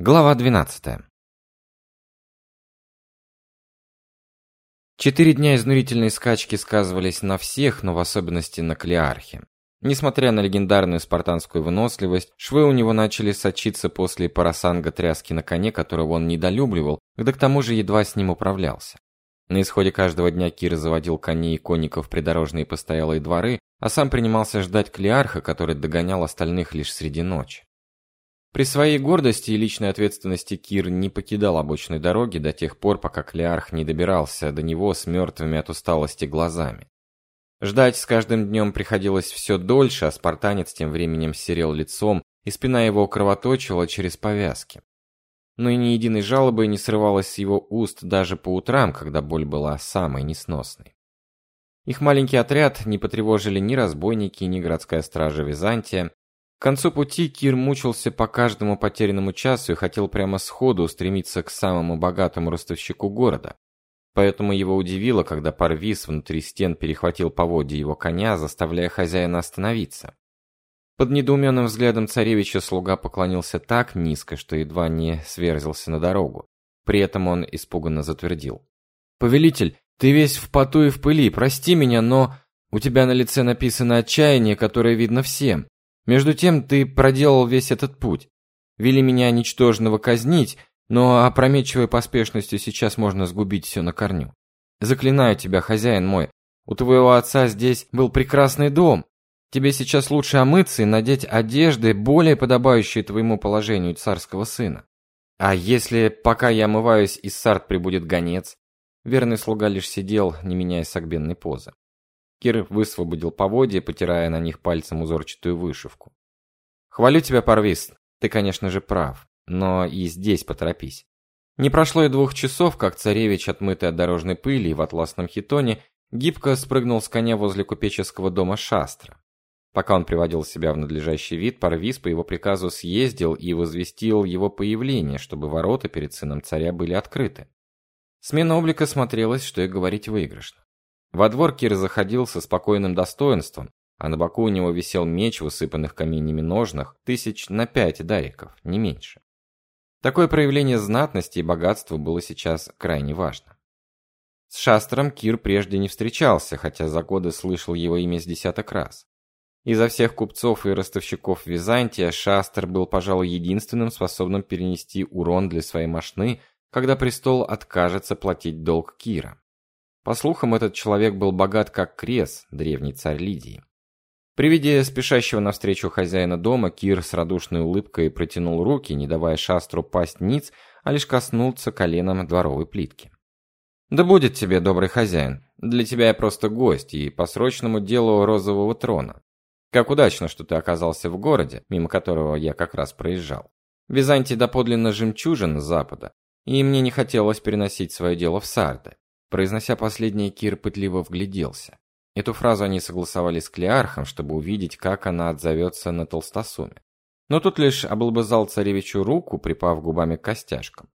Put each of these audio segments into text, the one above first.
Глава 12. Четыре дня изнурительной скачки сказывались на всех, но в особенности на Клеархе. Несмотря на легендарную спартанскую выносливость, швы у него начали сочиться после парасанга тряски на коне, которого он недолюбливал, да к тому же едва с ним управлялся. На исходе каждого дня Кир заводил коней и конников в придорожные постоялые дворы, а сам принимался ждать Клеарха, который догонял остальных лишь среди ночи. При своей гордости и личной ответственности Кир не покидал обочной дороги до тех пор, пока Клеарх не добирался до него с мертвыми от усталости глазами. Ждать с каждым днем приходилось все дольше, а спартанец тем временем серел лицом, и спина его кровоточила через повязки. Но и ни единой жалобы не срывалось с его уст даже по утрам, когда боль была самой несносной. Их маленький отряд не потревожили ни разбойники, ни городская стража Византия, к концу пути Кир мучился по каждому потерянному часу и хотел прямо сходу устремиться к самому богатому ростовщику города. Поэтому его удивило, когда Парвис внутри стен перехватил поводья его коня, заставляя хозяина остановиться. Под недоуменным взглядом царевича слуга поклонился так низко, что едва не сверзился на дорогу. При этом он испуганно затвердил: "Повелитель, ты весь в поту и в пыли. Прости меня, но у тебя на лице написано отчаяние, которое видно всем. Между тем ты проделал весь этот путь. Вели меня ничтожного казнить, но опрометчивой поспешностью сейчас можно сгубить все на корню. Заклинаю тебя, хозяин мой, у твоего отца здесь был прекрасный дом. Тебе сейчас лучше омыться и надеть одежды, более подобающие твоему положению царского сына. А если, пока я омываюсь, из сарт прибудет гонец? Верный слуга лишь сидел, не меняя согбенной позы. Кир высвободил поводья, потирая на них пальцем узорчатую вышивку. Хвалю тебя, Парвист. Ты, конечно же, прав, но и здесь поторопись. Не прошло и двух часов, как царевич, отмытый от дорожной пыли и в атласном хитоне, гибко спрыгнул с коня возле купеческого дома Шастра. Пока он приводил себя в надлежащий вид, Парвис по его приказу съездил и возвестил его появление, чтобы ворота перед сыном царя были открыты. Смена облика смотрелась, что и говорить выигрышно. Во двор Кир заходил со спокойным достоинством, а на боку у него висел меч в усыпанных каменями ножнах, тысяч на пять дариков, не меньше. Такое проявление знатности и богатства было сейчас крайне важно. С Шастром Кир прежде не встречался, хотя за годы слышал его имя с десяток раз. Изо всех купцов и ростовщиков Византия Шастр был, пожалуй, единственным способным перенести урон для своей мошны, когда престол откажется платить долг Кира. По слухам, этот человек был богат как Крес, древний царь Лидии. При виде спешащего навстречу хозяина дома, Кир с радушной улыбкой протянул руки, не давая шастру пасть ниц, а лишь коснулся коленом дворовой плитки. «Да будет тебе, добрый хозяин. Для тебя я просто гость и по срочному делу розового трона. Как удачно, что ты оказался в городе, мимо которого я как раз проезжал. Византий доподлинно жемчужин с запада, и мне не хотелось переносить свое дело в Сарды. Произнося последнее, Кир пытливо вгляделся. Эту фразу они согласовали с Клеархом, чтобы увидеть, как она отзовется на толстосуме. Но тут лишь облобызал царевичу руку, припав губами к костяшкам.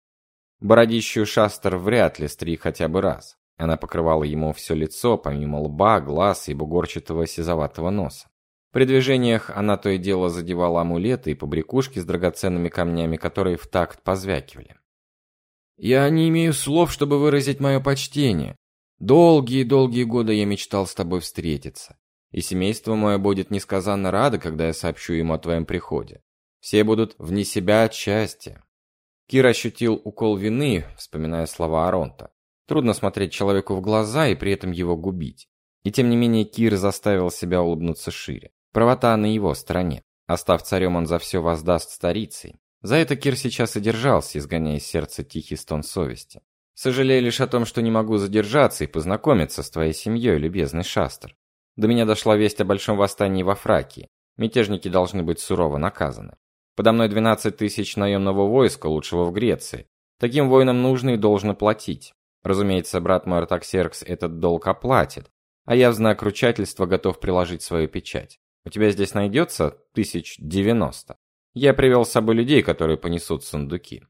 Бородищу Шастер вряд ли стриг хотя бы раз. Она покрывала ему все лицо, помимо лба, глаз и бугорчатого сизоватого носа. При движениях она то и дело задевала амулеты и побрякушки с драгоценными камнями, которые в такт позвякивали. Я не имею слов, чтобы выразить мое почтение. Долгие-долгие годы я мечтал с тобой встретиться. И семейство мое будет несказанно радо, когда я сообщу ему о твоем приходе. Все будут вне себя от счастья. Кир ощутил укол вины, вспоминая слова Аронта. Трудно смотреть человеку в глаза и при этом его губить. И тем не менее Кир заставил себя улыбнуться шире. Правота на его стороне. Остав царем, он за все воздаст старицей. За это Кир сейчас и держался, изгоняя из сердца тихий стон совести. Сожалею лишь о том, что не могу задержаться и познакомиться с твоей семьей, любезный Шастер. До меня дошла весть о большом восстании во Фракии. Мятежники должны быть сурово наказаны. Подо мной 12 тысяч наемного войска, лучшего в Греции. Таким воинам нужно и должно платить. Разумеется, брат мой Артаксеркс этот долг оплатит, а я в знак ручательства готов приложить свою печать. У тебя здесь найдется тысяч девяносто. Я привел с собой людей, которые понесут сундуки.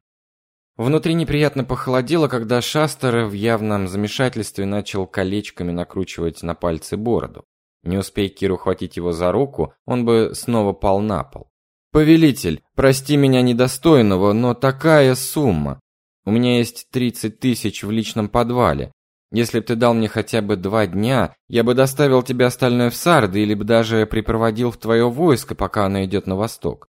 Внутри неприятно похолодело, когда Шастер в явном замешательстве начал колечками накручивать на пальцы бороду. Не успей Кир ухватить его за руку, он бы снова пал на пол. Повелитель, прости меня недостойного, но такая сумма. У меня есть 30 тысяч в личном подвале. Если б ты дал мне хотя бы два дня, я бы доставил тебе остальное в Сарды или бы даже припроводил в твое войско, пока оно идет на восток.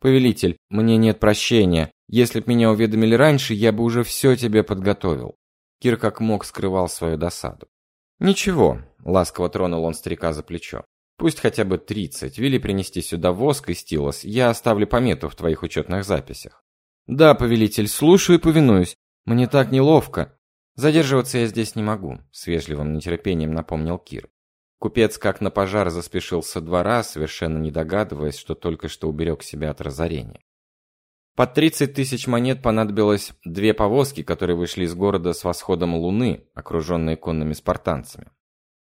Повелитель, мне нет прощения. Если б меня уведомили раньше, я бы уже все тебе подготовил. Кир как мог скрывал свою досаду. Ничего, ласково тронул он старика за плечо. Пусть хотя бы тридцать. Вели принести сюда воск и стилос. Я оставлю помету в твоих учетных записях. Да, повелитель, слушаю и повинуюсь. Мне так неловко. Задерживаться я здесь не могу, с вежливым нетерпением напомнил Кир. Купец как на пожар заспешил со двора, совершенно не догадываясь, что только что уберег себя от разорения. Под 30 тысяч монет понадобилось две повозки, которые вышли из города с восходом луны, окруженные конными спартанцами.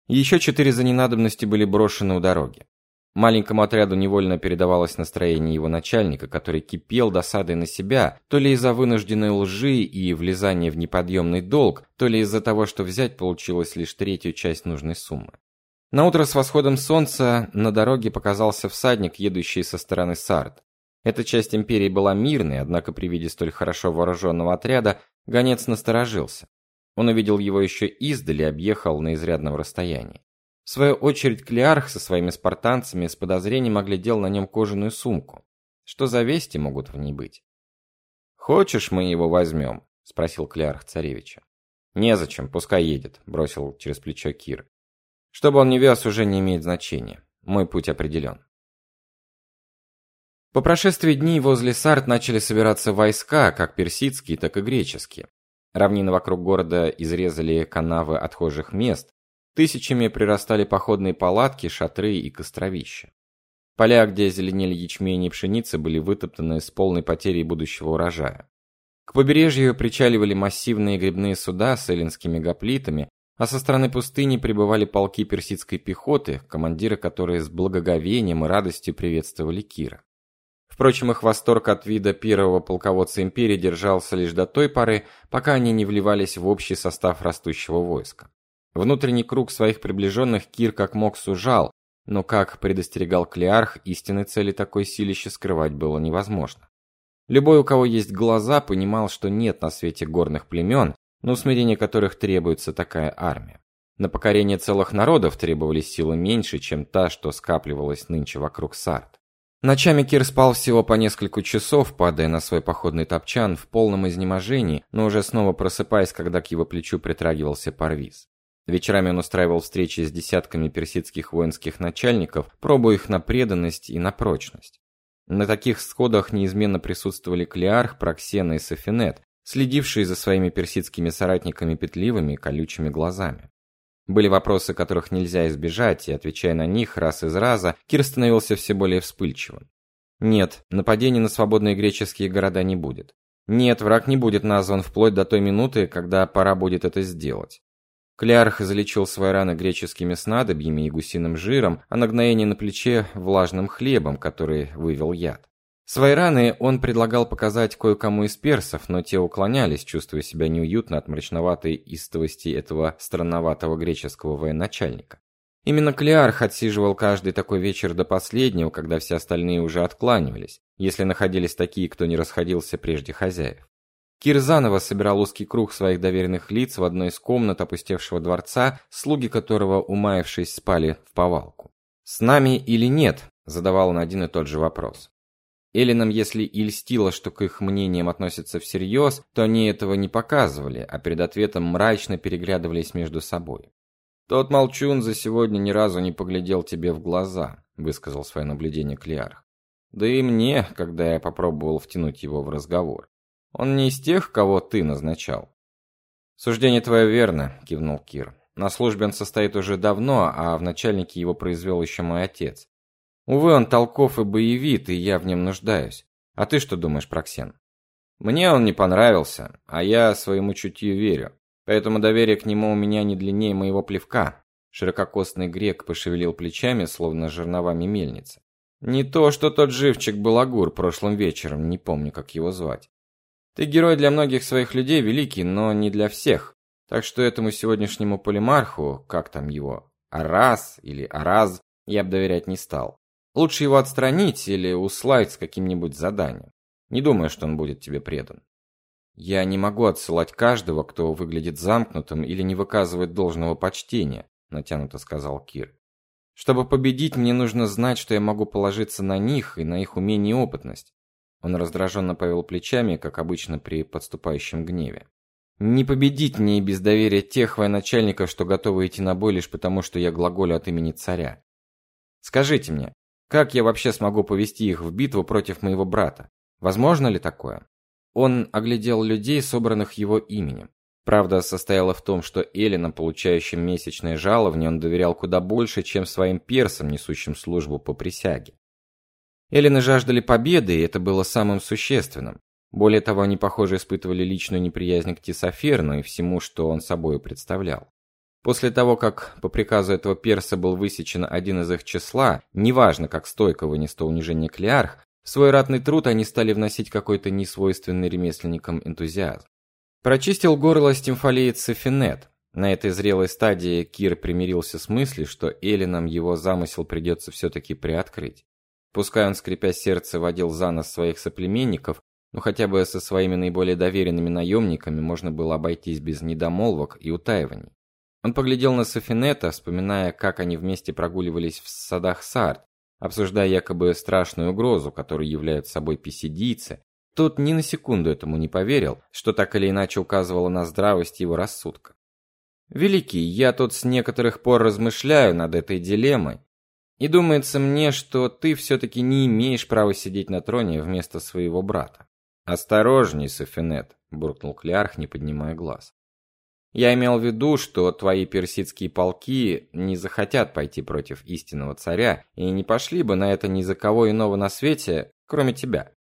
Еще четыре за ненадобности были брошены у дороги. Маленькому отряду невольно передавалось настроение его начальника, который кипел досадой на себя, то ли из-за вынужденной лжи и влезания в неподъемный долг, то ли из-за того, что взять получилось лишь третью часть нужной суммы. На утро с восходом солнца на дороге показался всадник, едущий со стороны Сард. Эта часть империи была мирной, однако при виде столь хорошо вооруженного отряда гонец насторожился. Он увидел его еще издали объехал на изрядном расстоянии. В свою очередь Клеарх со своими спартанцами с подозрением оглядел на нем кожаную сумку. Что за вести могут в ней быть? «Хочешь, мы его возьмем?» – спросил Клеарх царевича. «Незачем, пускай едет», – бросил через плечо Кир. «Что бы он ни вез, уже не имеет значения. Мой путь определен». По прошествии дней возле Сарт начали собираться войска, как персидские, так и греческие. Равнины вокруг города изрезали канавы отхожих мест, тысячами прирастали походные палатки, шатры и костровища. Поля, где зеленели ячмень и пшеница, были вытоптаны с полной потерей будущего урожая. К побережью причаливали массивные грибные суда с эллинскими гоплитами, а со стороны пустыни прибывали полки персидской пехоты, командиры которые с благоговением и радостью приветствовали Кира. Впрочем, их восторг от вида первого полководца империи держался лишь до той поры, пока они не вливались в общий состав растущего войска. Внутренний круг своих приближенных Кир как мог сужал, но, как предостерегал Клеарх, истинной цели такой силища скрывать было невозможно. Любой, у кого есть глаза, понимал, что нет на свете горных племен, на усмирение которых требуется такая армия. На покорение целых народов требовались силы меньше, чем та, что скапливалась нынче вокруг Сарт. Ночами Кир спал всего по несколько часов, падая на свой походный топчан в полном изнеможении, но уже снова просыпаясь, когда к его плечу притрагивался Парвиз. Вечерами он устраивал встречи с десятками персидских воинских начальников, пробуя их на преданность и на прочность. На таких сходах неизменно присутствовали Клеарх, Проксена и Софинет, следившие за своими персидскими соратниками петливыми колючими глазами. Были вопросы, которых нельзя избежать, и отвечая на них раз из раза, Кир становился все более вспыльчивым. Нет, нападений на свободные греческие города не будет. Нет, враг не будет назван вплоть до той минуты, когда пора будет это сделать. Клярх залечил свои раны греческими снадобьями и гусиным жиром, а нагноение на плече влажным хлебом, который вывел яд. Свои раны он предлагал показать кое-кому из персов, но те уклонялись, чувствуя себя неуютно от мрачноватой истовости этого странноватого греческого военачальника. Именно Клеарх отсиживал каждый такой вечер до последнего, когда все остальные уже откланивались, если находились такие, кто не расходился прежде хозяев. Кир заново собирал узкий круг своих доверенных лиц в одной из комнат опустевшего дворца, слуги которого, умаившись, спали в повалку. «С нами или нет?» – задавал он один и тот же вопрос. Эллинам, если и льстило, что к их мнениям относятся всерьез, то они этого не показывали, а перед ответом мрачно переглядывались между собой. «Тот молчун за сегодня ни разу не поглядел тебе в глаза», — высказал свое наблюдение Клеарх. «Да и мне, когда я попробовал втянуть его в разговор. Он не из тех, кого ты назначал». «Суждение твое верно», — кивнул Кир. «На службе он состоит уже давно, а в начальнике его произвел еще мой отец. Увы, он толков и боевит, и я в нем нуждаюсь. А ты что думаешь, Проксен? Мне он не понравился, а я своему чутью верю. Поэтому доверие к нему у меня не длиннее моего плевка. Ширококосный грек пошевелил плечами, словно жерновами мельницы. Не то, что тот живчик Балагур прошлым вечером, не помню, как его звать. Ты герой для многих своих людей великий, но не для всех. Так что этому сегодняшнему полимарху, как там его, Арас или Араз, я бы доверять не стал. Лучше его отстранить или услать с каким-нибудь заданием. Не думаю, что он будет тебе предан. Я не могу отсылать каждого, кто выглядит замкнутым или не выказывает должного почтения, натянуто сказал Кир. Чтобы победить, мне нужно знать, что я могу положиться на них и на их умение и опытность. Он раздраженно повел плечами, как обычно при подступающем гневе. Не победить мне и без доверия тех военачальников, что готовы идти на бой лишь потому, что я глаголю от имени царя. Скажите мне, как я вообще смогу повести их в битву против моего брата? Возможно ли такое? Он оглядел людей, собранных его именем. Правда состояла в том, что Эллинам, получающим месячное жалование, он доверял куда больше, чем своим персам, несущим службу по присяге. Эллины жаждали победы, и это было самым существенным. Более того, они, похоже, испытывали личную неприязнь к Тисоферну и всему, что он собой представлял. После того, как по приказу этого перса был высечен один из их числа, неважно, как стойко вынес то унижение Клеарх, в свой ратный труд они стали вносить какой-то несвойственный ремесленникам энтузиазм. Прочистил горло стимфалиец Софинет. На этой зрелой стадии Кир примирился с мыслью, что Эллинам его замысел придется все-таки приоткрыть. Пускай он, скрипя сердце, водил за нос своих соплеменников, но хотя бы со своими наиболее доверенными наемниками можно было обойтись без недомолвок и утаиваний. Он поглядел на Софинета, вспоминая, как они вместе прогуливались в садах Сарт, обсуждая якобы страшную угрозу, которую являются собой писидийцы. Тот ни на секунду этому не поверил, что так или иначе указывало на здравость его рассудка. Великий, я тут с некоторых пор размышляю над этой дилеммой, и думается мне, что ты все таки не имеешь права сидеть на троне вместо своего брата. Осторожней, Софинет, буркнул Клярх, не поднимая глаз. Я имел в виду, что твои персидские полки не захотят пойти против истинного царя и не пошли бы на это ни за кого иного на свете, кроме тебя.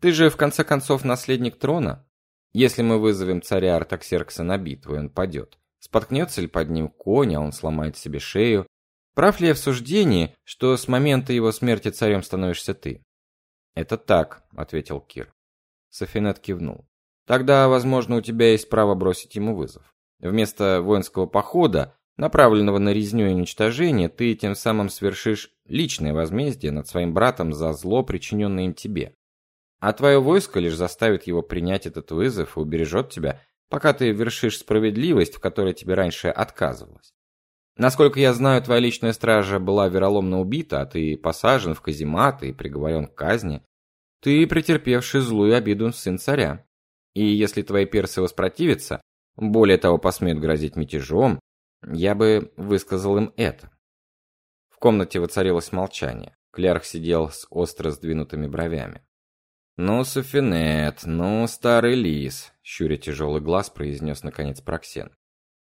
Ты же в конце концов наследник трона. Если мы вызовем царя Артаксеркса на битву, и он падет, споткнется ли под ним конь, а он сломает себе шею? Прав ли я в суждении, что с момента его смерти царем становишься ты? Это так, ответил Кир. Софинет кивнул. Тогда, возможно, у тебя есть право бросить ему вызов. Вместо воинского похода, направленного на резню и уничтожение, ты тем самым свершишь личное возмездие над своим братом за зло, причиненное им тебе. А твое войско лишь заставит его принять этот вызов и убережет тебя, пока ты вершишь справедливость, в которой тебе раньше отказывалось. Насколько я знаю, твоя личная стража была вероломно убита, а ты посажен в каземат и приговорен к казни. Ты претерпевший злую обиду сын царя. И если твои персы воспротивятся, более того, посмеют грозить мятежом, я бы высказал им это. В комнате воцарилось молчание. Клерк сидел с остро сдвинутыми бровями. «Ну, Софинет, ну, старый лис», — щуря тяжелый глаз, произнес наконец Проксен.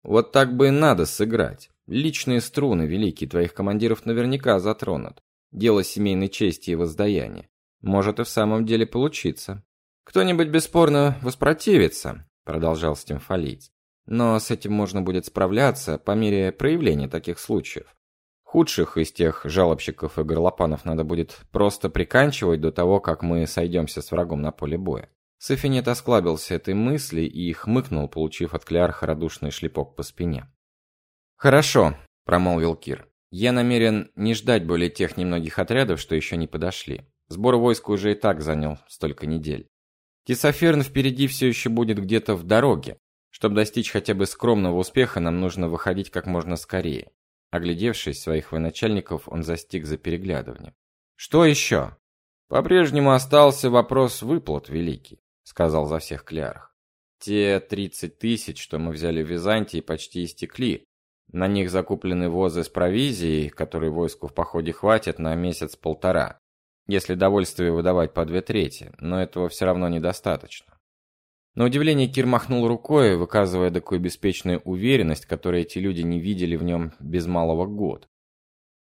«Вот так бы и надо сыграть. Личные струны, великие, твоих командиров наверняка затронут. Дело семейной чести и воздаяния. Может и в самом деле получиться. Кто-нибудь бесспорно воспротивится, продолжал Стимфалиец. Но с этим можно будет справляться по мере проявления таких случаев. Худших из тех жалобщиков и горлопанов надо будет просто приканчивать до того, как мы сойдемся с врагом на поле боя. Софинет осклабился этой мысли и хмыкнул, получив от Клеарха радушный шлепок по спине. «Хорошо», – промолвил Кир. «Я намерен не ждать более тех немногих отрядов, что еще не подошли. Сбор войск уже и так занял столько недель. Тесоферн впереди все еще будет где-то в дороге. Чтобы достичь хотя бы скромного успеха, нам нужно выходить как можно скорее. Оглядевшись своих военачальников, он застиг за переглядыванием. Что еще? По-прежнему остался вопрос выплат, великий, сказал за всех Клярх. Те тридцать тысяч, что мы взяли в Византии, почти истекли. На них закуплены возы с провизией, которой войску в походе хватит на месяц-полтора если довольствие выдавать по две трети, но этого все равно недостаточно. На удивление Кир махнул рукой, выказывая такую беспечную уверенность, которую эти люди не видели в нем без малого год.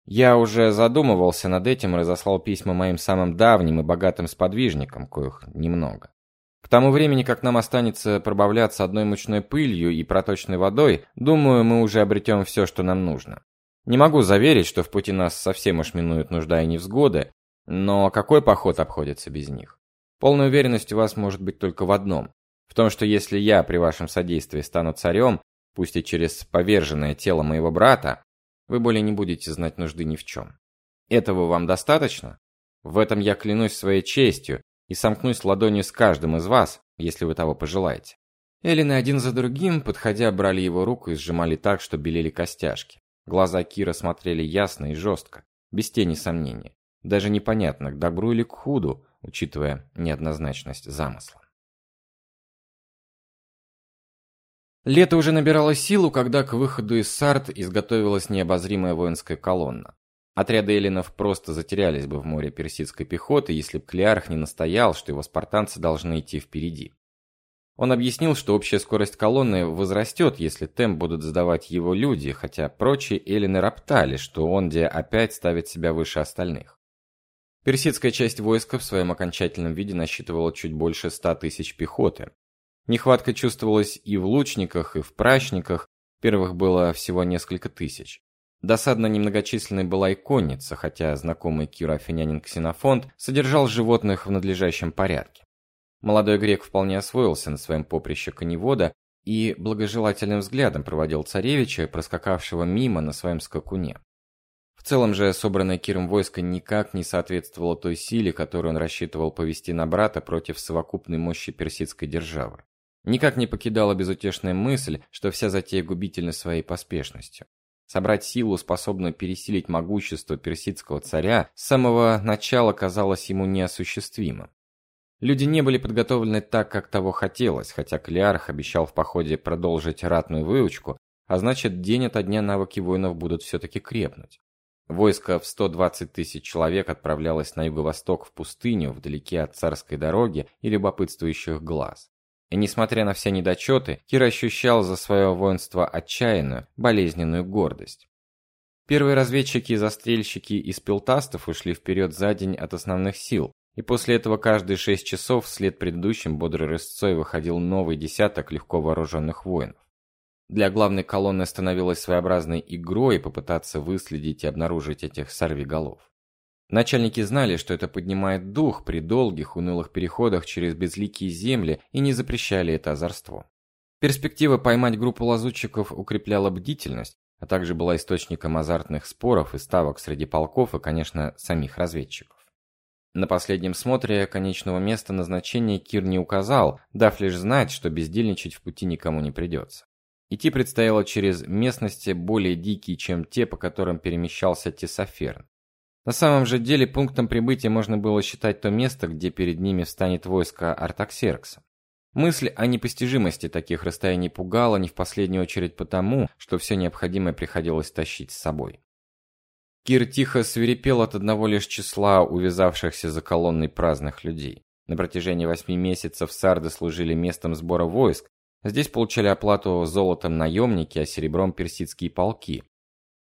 Я уже задумывался над этим и разослал письма моим самым давним и богатым сподвижникам, коих немного. К тому времени, как нам останется пробавляться одной мучной пылью и проточной водой, думаю, мы уже обретем все, что нам нужно. Не могу заверить, что в пути нас совсем уж минуют нужда и невзгоды, но какой поход обходится без них? Полная уверенность у вас может быть только в одном: в том, что если я при вашем содействии стану царем, пусть и через поверженное тело моего брата, вы более не будете знать нужды ни в чем. Этого вам достаточно? В этом я клянусь своей честью и сомкнусь ладонью с каждым из вас, если вы того пожелаете. Эллины один за другим, подходя, брали его руку и сжимали так, что белели костяшки. Глаза Кира смотрели ясно и жестко, без тени сомнения. Даже непонятно, к добру или к худу, учитывая неоднозначность замысла. Лето уже набирало силу, когда к выходу из Сарт изготовилась необозримая воинская колонна. Отряды эллинов просто затерялись бы в море персидской пехоты, если б Клеарх не настоял, что его спартанцы должны идти впереди. Он объяснил, что общая скорость колонны возрастет, если темп будут сдавать его люди, хотя прочие эллины роптали, что он где опять ставит себя выше остальных. Персидская часть войска в своем окончательном виде насчитывала чуть больше ста тысяч пехоты, Нехватка чувствовалась и в лучниках, и в прачниках. Первых было всего несколько тысяч. Досадно немногочисленной была и конница, хотя знакомый Киру афинянин Ксенофонт содержал животных в надлежащем порядке. Молодой грек вполне освоился на своем поприще коневода и благожелательным взглядом проводил царевича, проскакавшего мимо на своем скакуне. Целом же собранное Киром войско никак не соответствовало той силе, которую он рассчитывал повести на брата против совокупной мощи персидской державы. Никак не покидала безутешная мысль, что вся затея губительна своей поспешностью. Собрать силу, способную пересилить могущество персидского царя, с самого начала казалось ему неосуществимым. Люди не были подготовлены так, как того хотелось, хотя Клеарх обещал в походе продолжить ратную выучку, а значит, день ото дня навыки воинов будут все-таки крепнуть. Войско в 120 тысяч человек отправлялось на юго-восток в пустыню, вдалеке от царской дороги и любопытствующих глаз. И несмотря на все недочеты, Кир ощущал за свое воинство отчаянную, болезненную гордость. Первые разведчики и застрельщики из пилтастов ушли вперед за день от основных сил, и после этого каждые шесть часов вслед предыдущим бодрой рысцой выходил новый десяток легко вооруженных воинов. Для главной колонны становилось своеобразной игрой попытаться выследить и обнаружить этих сорвиголов. Начальники знали, что это поднимает дух при долгих унылых переходах через безликие земли и не запрещали это озорство. Перспектива поймать группу лазутчиков укрепляла бдительность, а также была источником азартных споров и ставок среди полков и, конечно, самих разведчиков. На последнем смотре конечного места назначения Кир не указал, дав лишь знать, что бездельничать в пути никому не придется. Идти предстояло через местности более дикие, чем те, по которым перемещался Тесоферн. На самом же деле пунктом прибытия можно было считать то место, где перед ними встанет войско Артаксеркса. Мысль о непостижимости таких расстояний пугала не в последнюю очередь потому, что все необходимое приходилось тащить с собой. Кир тихо свирепел от одного лишь числа увязавшихся за колонной праздных людей. На протяжении восьми месяцев сарды служили местом сбора войск. Здесь получали оплату золотом наемники, а серебром персидские полки.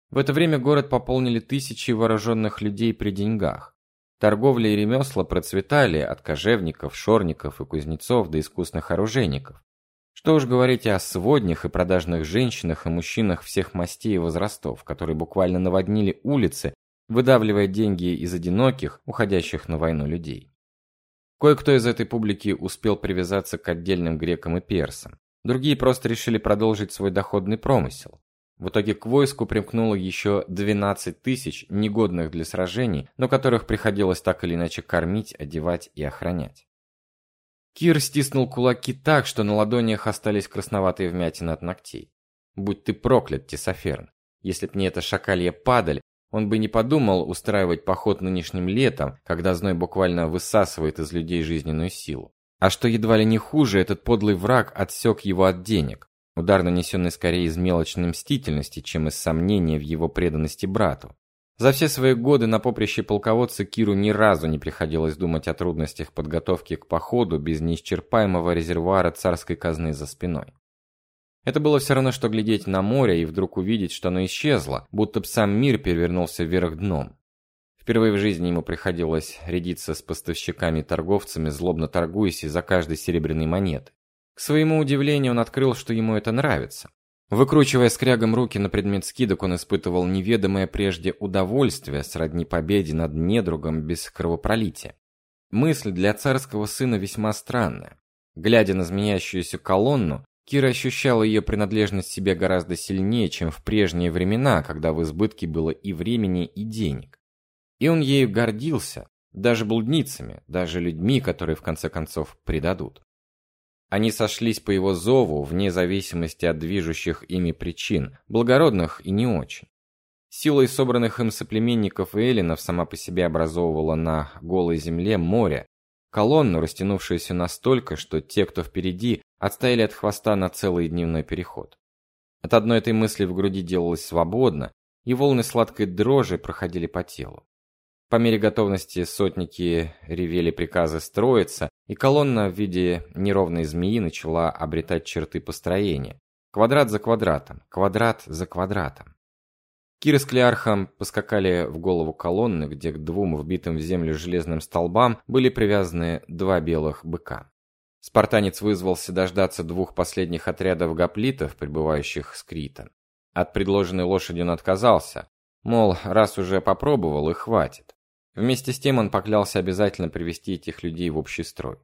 В это время город пополнили тысячи вооруженных людей при деньгах. Торговля и ремесла процветали от кожевников, шорников и кузнецов до искусных оружейников. Что уж говорить о своднях и продажных женщинах и мужчинах всех мастей и возрастов, которые буквально наводнили улицы, выдавливая деньги из одиноких, уходящих на войну людей. Кое-кто из этой публики успел привязаться к отдельным грекам и персам. Другие просто решили продолжить свой доходный промысел. В итоге к войску примкнуло еще 12 тысяч, негодных для сражений, но которых приходилось так или иначе кормить, одевать и охранять. Кир стиснул кулаки так, что на ладонях остались красноватые вмятины от ногтей. Будь ты проклят, Тесоферн. Если б не эта шакалья падаль, он бы не подумал устраивать поход нынешним летом, когда зной буквально высасывает из людей жизненную силу. А что едва ли не хуже, этот подлый враг отсек его от денег. Удар, нанесенный скорее из мелочной мстительности, чем из сомнения в его преданности брату. За все свои годы на поприще полководца Киру ни разу не приходилось думать о трудностях подготовки к походу без неисчерпаемого резервуара царской казны за спиной. Это было все равно, что глядеть на море и вдруг увидеть, что оно исчезло, будто бы сам мир перевернулся вверх дном. Впервые в жизни ему приходилось рядиться с поставщиками и торговцами, злобно торгуясь из-за каждой серебряной монеты. К своему удивлению, он открыл, что ему это нравится. Выкручивая скрягом руки на предмет скидок, он испытывал неведомое прежде удовольствие сродни победе над недругом без кровопролития. Мысль для царского сына весьма странная. Глядя на змеящуюся колонну, Кира ощущал ее принадлежность себе гораздо сильнее, чем в прежние времена, когда в избытке было и времени, и денег. И он ею гордился, даже блудницами, даже людьми, которые в конце концов предадут. Они сошлись по его зову вне зависимости от движущих ими причин, благородных и не очень. Силой собранных им соплеменников и эллинов сама по себе образовывала на голой земле море, колонну, растянувшуюся настолько, что те, кто впереди, отстояли от хвоста на целый дневной переход. От одной этой мысли в груди делалось свободно, и волны сладкой дрожи проходили по телу. По мере готовности сотники ревели приказы строиться, и колонна в виде неровной змеи начала обретать черты построения. Квадрат за квадратом, квадрат за квадратом. Кир с Клеархом поскакали в голову колонны, где к двум вбитым в землю железным столбам были привязаны два белых быка. Спартанец вызвался дождаться двух последних отрядов гоплитов, прибывающих с Крита. От предложенной лошади он отказался, мол, раз уже попробовал и хватит. Вместе с тем он поклялся обязательно привести этих людей в общий строй.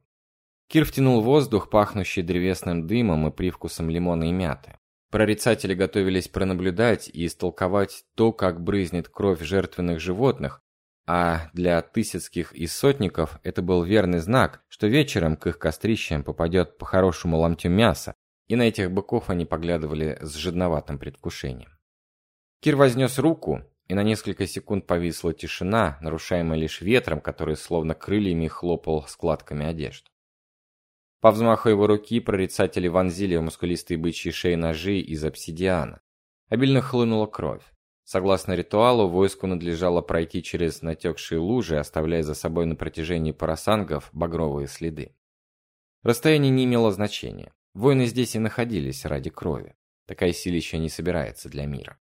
Кир втянул воздух, пахнущий древесным дымом и привкусом лимона и мяты. Прорицатели готовились пронаблюдать и истолковать то, как брызнет кровь жертвенных животных, а для тысяцких и сотников это был верный знак, что вечером к их кострищам попадет по хорошему ломтю мяса, и на этих быков они поглядывали с жадноватым предвкушением. Кир вознес руку, и на несколько секунд повисла тишина, нарушаемая лишь ветром, который словно крыльями хлопал складками одежд. По взмаху его руки прорицатели вонзили в мускулистые бычьи шеи ножи из обсидиана. Обильно хлынула кровь. Согласно ритуалу, войску надлежало пройти через натекшие лужи, оставляя за собой на протяжении парасангов багровые следы. Расстояние не имело значения. Воины здесь и находились ради крови. Такая силища не собирается для мира.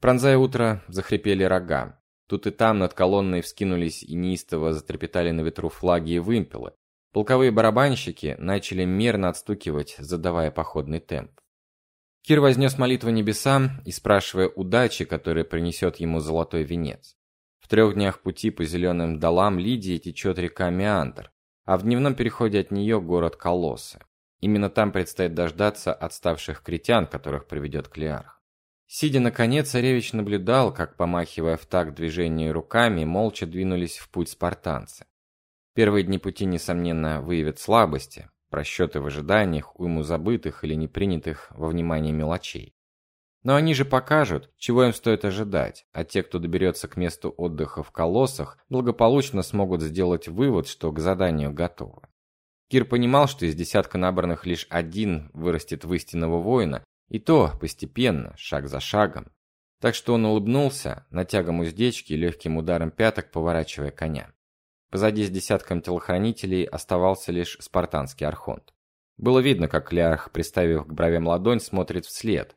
Пронзая утро, захрипели рога. Тут и там над колонной вскинулись и неистово затрепетали на ветру флаги и вымпелы. Полковые барабанщики начали мерно отстукивать, задавая походный темп. Кир вознес молитву небесам и спрашивая удачи, которая принесет ему золотой венец. В трех днях пути по зеленым долам Лидии течет река Меандр, а в дневном переходе от нее город Колоссы. Именно там предстоит дождаться отставших критян, которых приведет Клеарх. Сидя на коне, царевич наблюдал, как, помахивая в такт движению руками, молча двинулись в путь спартанцы. Первые дни пути, несомненно, выявят слабости, просчеты в ожиданиях, уйму забытых или не принятых во внимание мелочей. Но они же покажут, чего им стоит ожидать, а те, кто доберется к месту отдыха в колоссах, благополучно смогут сделать вывод, что к заданию готовы. Кир понимал, что из десятка набранных лишь один вырастет в истинного воина, и то постепенно, шаг за шагом. Так что он улыбнулся, натягом уздечки и легким ударом пяток поворачивая коня. Позади с десятком телохранителей оставался лишь спартанский архонт. Было видно, как Лярх, приставив к бровям ладонь, смотрит вслед.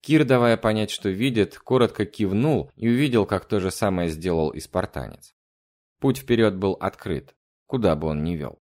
Кир, давая понять, что видит, коротко кивнул и увидел, как то же самое сделал и спартанец. Путь вперед был открыт, куда бы он ни вел.